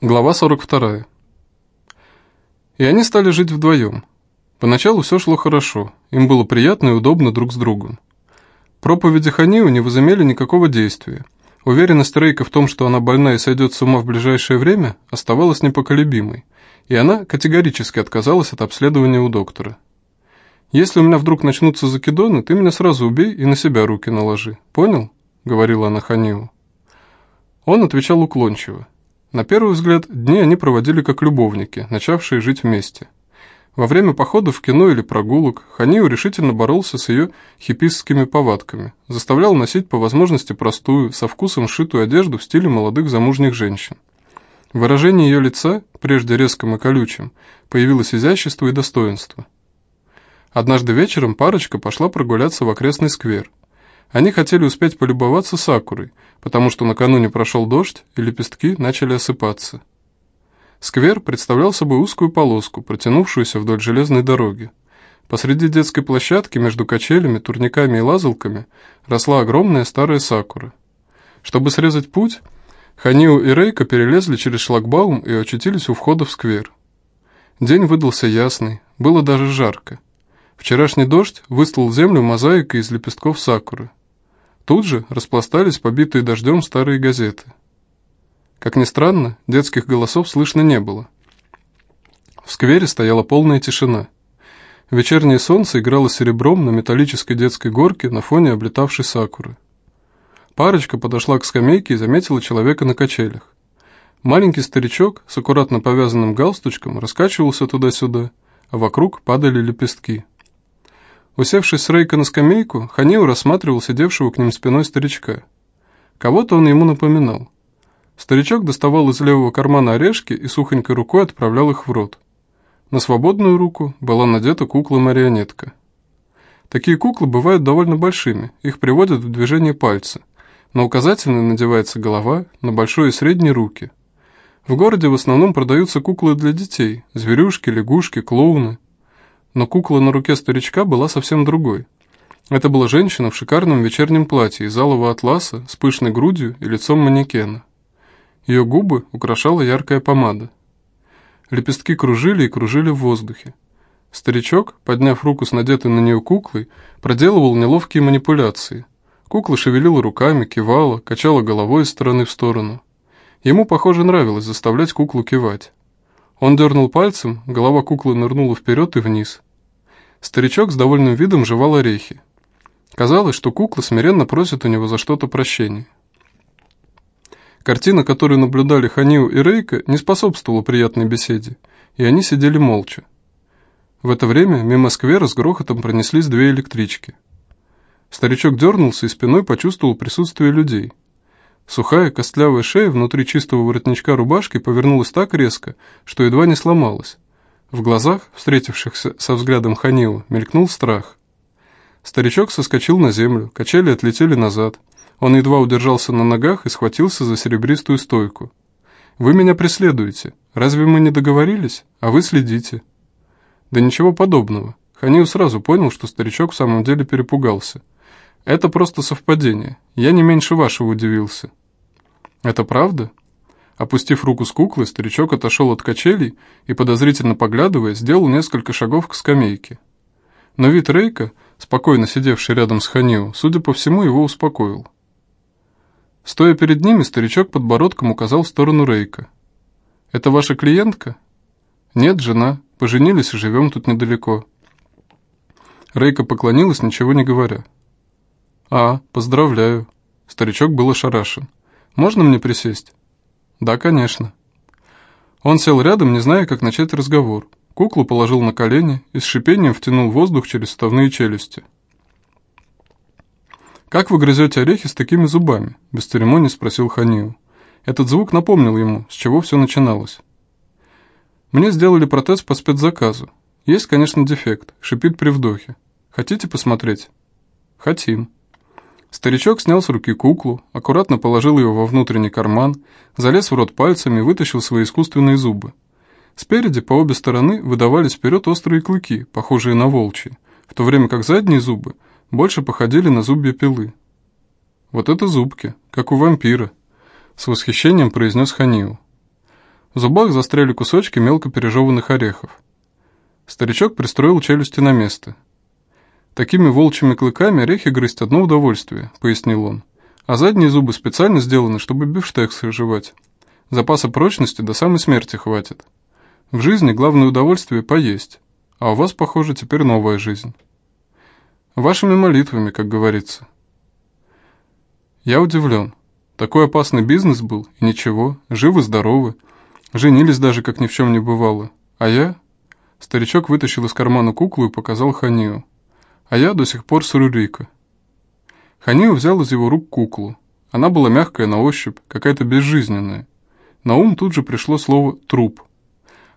Глава 42. И они стали жить вдвоем. Поначалу все шло хорошо, им было приятно и удобно друг с другом. Проповеди Ханиу не возымели никакого действия. Уверенность Рейка в том, что она больна и сойдет с ума в ближайшее время, оставалась непоколебимой, и она категорически отказалась от обследования у доктора. «Если у меня вдруг начнутся закидоны, ты меня сразу убей и на себя руки наложи, понял?» — говорила она Ханиу. Он отвечал уклончиво. На первый взгляд, дни они проводили как любовники, начавшие жить вместе. Во время походов в кино или прогулок Ханиу решительно боролся с ее хипистскими повадками, заставлял носить по возможности простую, со вкусом сшитую одежду в стиле молодых замужних женщин. В выражении ее лица, прежде резком и колючим, появилось изящество и достоинство. Однажды вечером парочка пошла прогуляться в окрестный сквер. Они хотели успеть полюбоваться сакурой, потому что накануне прошел дождь, и лепестки начали осыпаться. Сквер представлял собой узкую полоску, протянувшуюся вдоль железной дороги. Посреди детской площадки между качелями, турниками и лазалками росла огромная старая сакура. Чтобы срезать путь, Ханиу и Рейка перелезли через шлагбаум и очутились у входа в сквер. День выдался ясный, было даже жарко. Вчерашний дождь выслал землю мозаикой из лепестков сакуры. Тут же распластались побитые дождем старые газеты. Как ни странно, детских голосов слышно не было. В сквере стояла полная тишина. Вечернее солнце играло серебром на металлической детской горке на фоне облетавшей сакуры. Парочка подошла к скамейке и заметила человека на качелях. Маленький старичок с аккуратно повязанным галстучком раскачивался туда-сюда, а вокруг падали лепестки. Усевшись с Рейка на скамейку, Ханиу рассматривал сидевшего к ним спиной старичка. Кого-то он ему напоминал. Старичок доставал из левого кармана орешки и сухонькой рукой отправлял их в рот. На свободную руку была надета кукла-марионетка. Такие куклы бывают довольно большими, их приводят в движение пальцы. На указательной надевается голова, на большой и средней руки. В городе в основном продаются куклы для детей, зверюшки, лягушки, клоуны – но кукла на руке старичка была совсем другой. Это была женщина в шикарном вечернем платье из алого атласа с пышной грудью и лицом манекена. Ее губы украшала яркая помада. Лепестки кружили и кружили в воздухе. Старичок, подняв руку с надетой на нее куклой, проделывал неловкие манипуляции. Кукла шевелила руками, кивала, качала головой из стороны в сторону. Ему, похоже, нравилось заставлять куклу кивать. Он дернул пальцем, голова куклы нырнула вперед и вниз. Старичок с довольным видом жевал орехи. Казалось, что кукла смиренно просит у него за что-то прощения. Картина, которую наблюдали Ханиу и Рейка, не способствовала приятной беседе, и они сидели молча. В это время мимо сквера с грохотом пронеслись две электрички. Старичок дернулся и спиной почувствовал присутствие людей – Сухая костлявая шея внутри чистого воротничка рубашки повернулась так резко, что едва не сломалась. В глазах, встретившихся со взглядом Ханила, мелькнул страх. Старичок соскочил на землю, качели отлетели назад. Он едва удержался на ногах и схватился за серебристую стойку. «Вы меня преследуете. Разве мы не договорились? А вы следите». Да ничего подобного. Ханил сразу понял, что старичок в самом деле перепугался. Это просто совпадение. Я не меньше вашего удивился. Это правда? Опустив руку с куклы, старичок отошел от качелей и, подозрительно поглядывая, сделал несколько шагов к скамейке. Но вид Рейка, спокойно сидевший рядом с Ханио, судя по всему, его успокоил. Стоя перед ними, старичок подбородком указал в сторону Рейка. «Это ваша клиентка?» «Нет, жена. Поженились и живем тут недалеко». Рейка поклонилась, ничего не говоря. «А, поздравляю». Старичок был ошарашен. «Можно мне присесть?» «Да, конечно». Он сел рядом, не зная, как начать разговор. Куклу положил на колени и с шипением втянул воздух через ставные челюсти. «Как вы грызете орехи с такими зубами?» – без церемонии спросил Ханиу. Этот звук напомнил ему, с чего все начиналось. «Мне сделали протез по спецзаказу. Есть, конечно, дефект, шипит при вдохе. Хотите посмотреть?» «Хотим». Старичок снял с руки куклу, аккуратно положил ее во внутренний карман, залез в рот пальцами и вытащил свои искусственные зубы. Спереди по обе стороны выдавались вперед острые клыки, похожие на волчьи, в то время как задние зубы больше походили на зубья пилы. «Вот это зубки, как у вампира», — с восхищением произнес Ханиу. В зубах застряли кусочки мелко пережеванных орехов. Старичок пристроил челюсти на место. «Такими волчьими клыками орехи грызть одно удовольствие», — пояснил он. «А задние зубы специально сделаны, чтобы бифштексы жевать. Запаса прочности до самой смерти хватит. В жизни главное удовольствие — поесть. А у вас, похоже, теперь новая жизнь. Вашими молитвами, как говорится». Я удивлен. Такой опасный бизнес был, и ничего, живы-здоровы. Женились даже, как ни в чем не бывало. А я... Старичок вытащил из кармана куклу и показал Ханию. А я до сих пор с Рурика. Ханию взял из его рук куклу. Она была мягкая на ощупь, какая-то безжизненная. На ум тут же пришло слово «труп».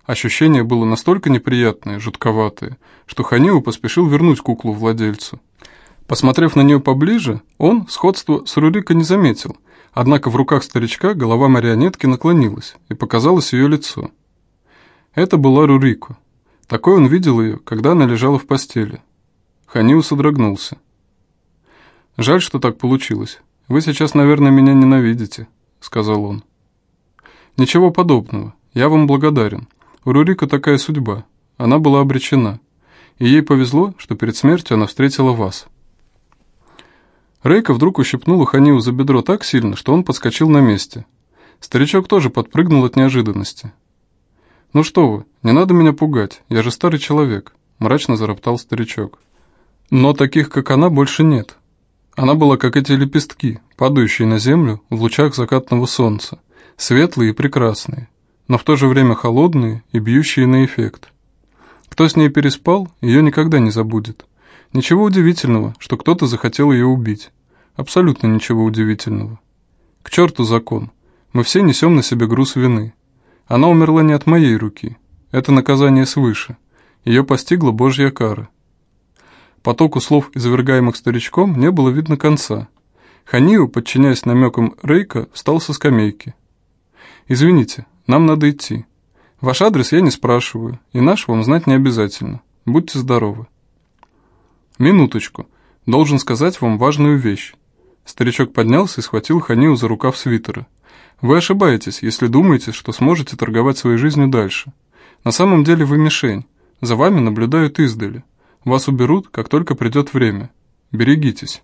Ощущение было настолько неприятное, жутковатое, что Ханиу поспешил вернуть куклу владельцу. Посмотрев на нее поближе, он сходство с Рурика не заметил, однако в руках старичка голова марионетки наклонилась, и показалось ее лицо. Это была Рурико. Такой он видел ее, когда она лежала в постели. Ханиу содрогнулся. «Жаль, что так получилось. Вы сейчас, наверное, меня ненавидите», — сказал он. «Ничего подобного. Я вам благодарен. У Рурика такая судьба. Она была обречена. И ей повезло, что перед смертью она встретила вас». Рейка вдруг ущипнула Ханиу за бедро так сильно, что он подскочил на месте. Старичок тоже подпрыгнул от неожиданности. «Ну что вы, не надо меня пугать, я же старый человек», — мрачно зароптал старичок. «Но таких, как она, больше нет. Она была как эти лепестки, падающие на землю в лучах закатного солнца, светлые и прекрасные, но в то же время холодные и бьющие на эффект. Кто с ней переспал, ее никогда не забудет. Ничего удивительного, что кто-то захотел ее убить. Абсолютно ничего удивительного. К черту закон. Мы все несем на себе груз вины. Она умерла не от моей руки. Это наказание свыше. Ее постигла Божья кара. Потоку слов, извергаемых старичком, не было видно конца. Ханиу, подчиняясь намекам Рейка, встал со скамейки. «Извините, нам надо идти. Ваш адрес я не спрашиваю, и наш вам знать не обязательно. Будьте здоровы». «Минуточку. Должен сказать вам важную вещь». Старичок поднялся и схватил Ханиу за рукав свитера. Вы ошибаетесь, если думаете, что сможете торговать своей жизнью дальше. На самом деле вы мишень. За вами наблюдают издали. Вас уберут, как только придет время. Берегитесь.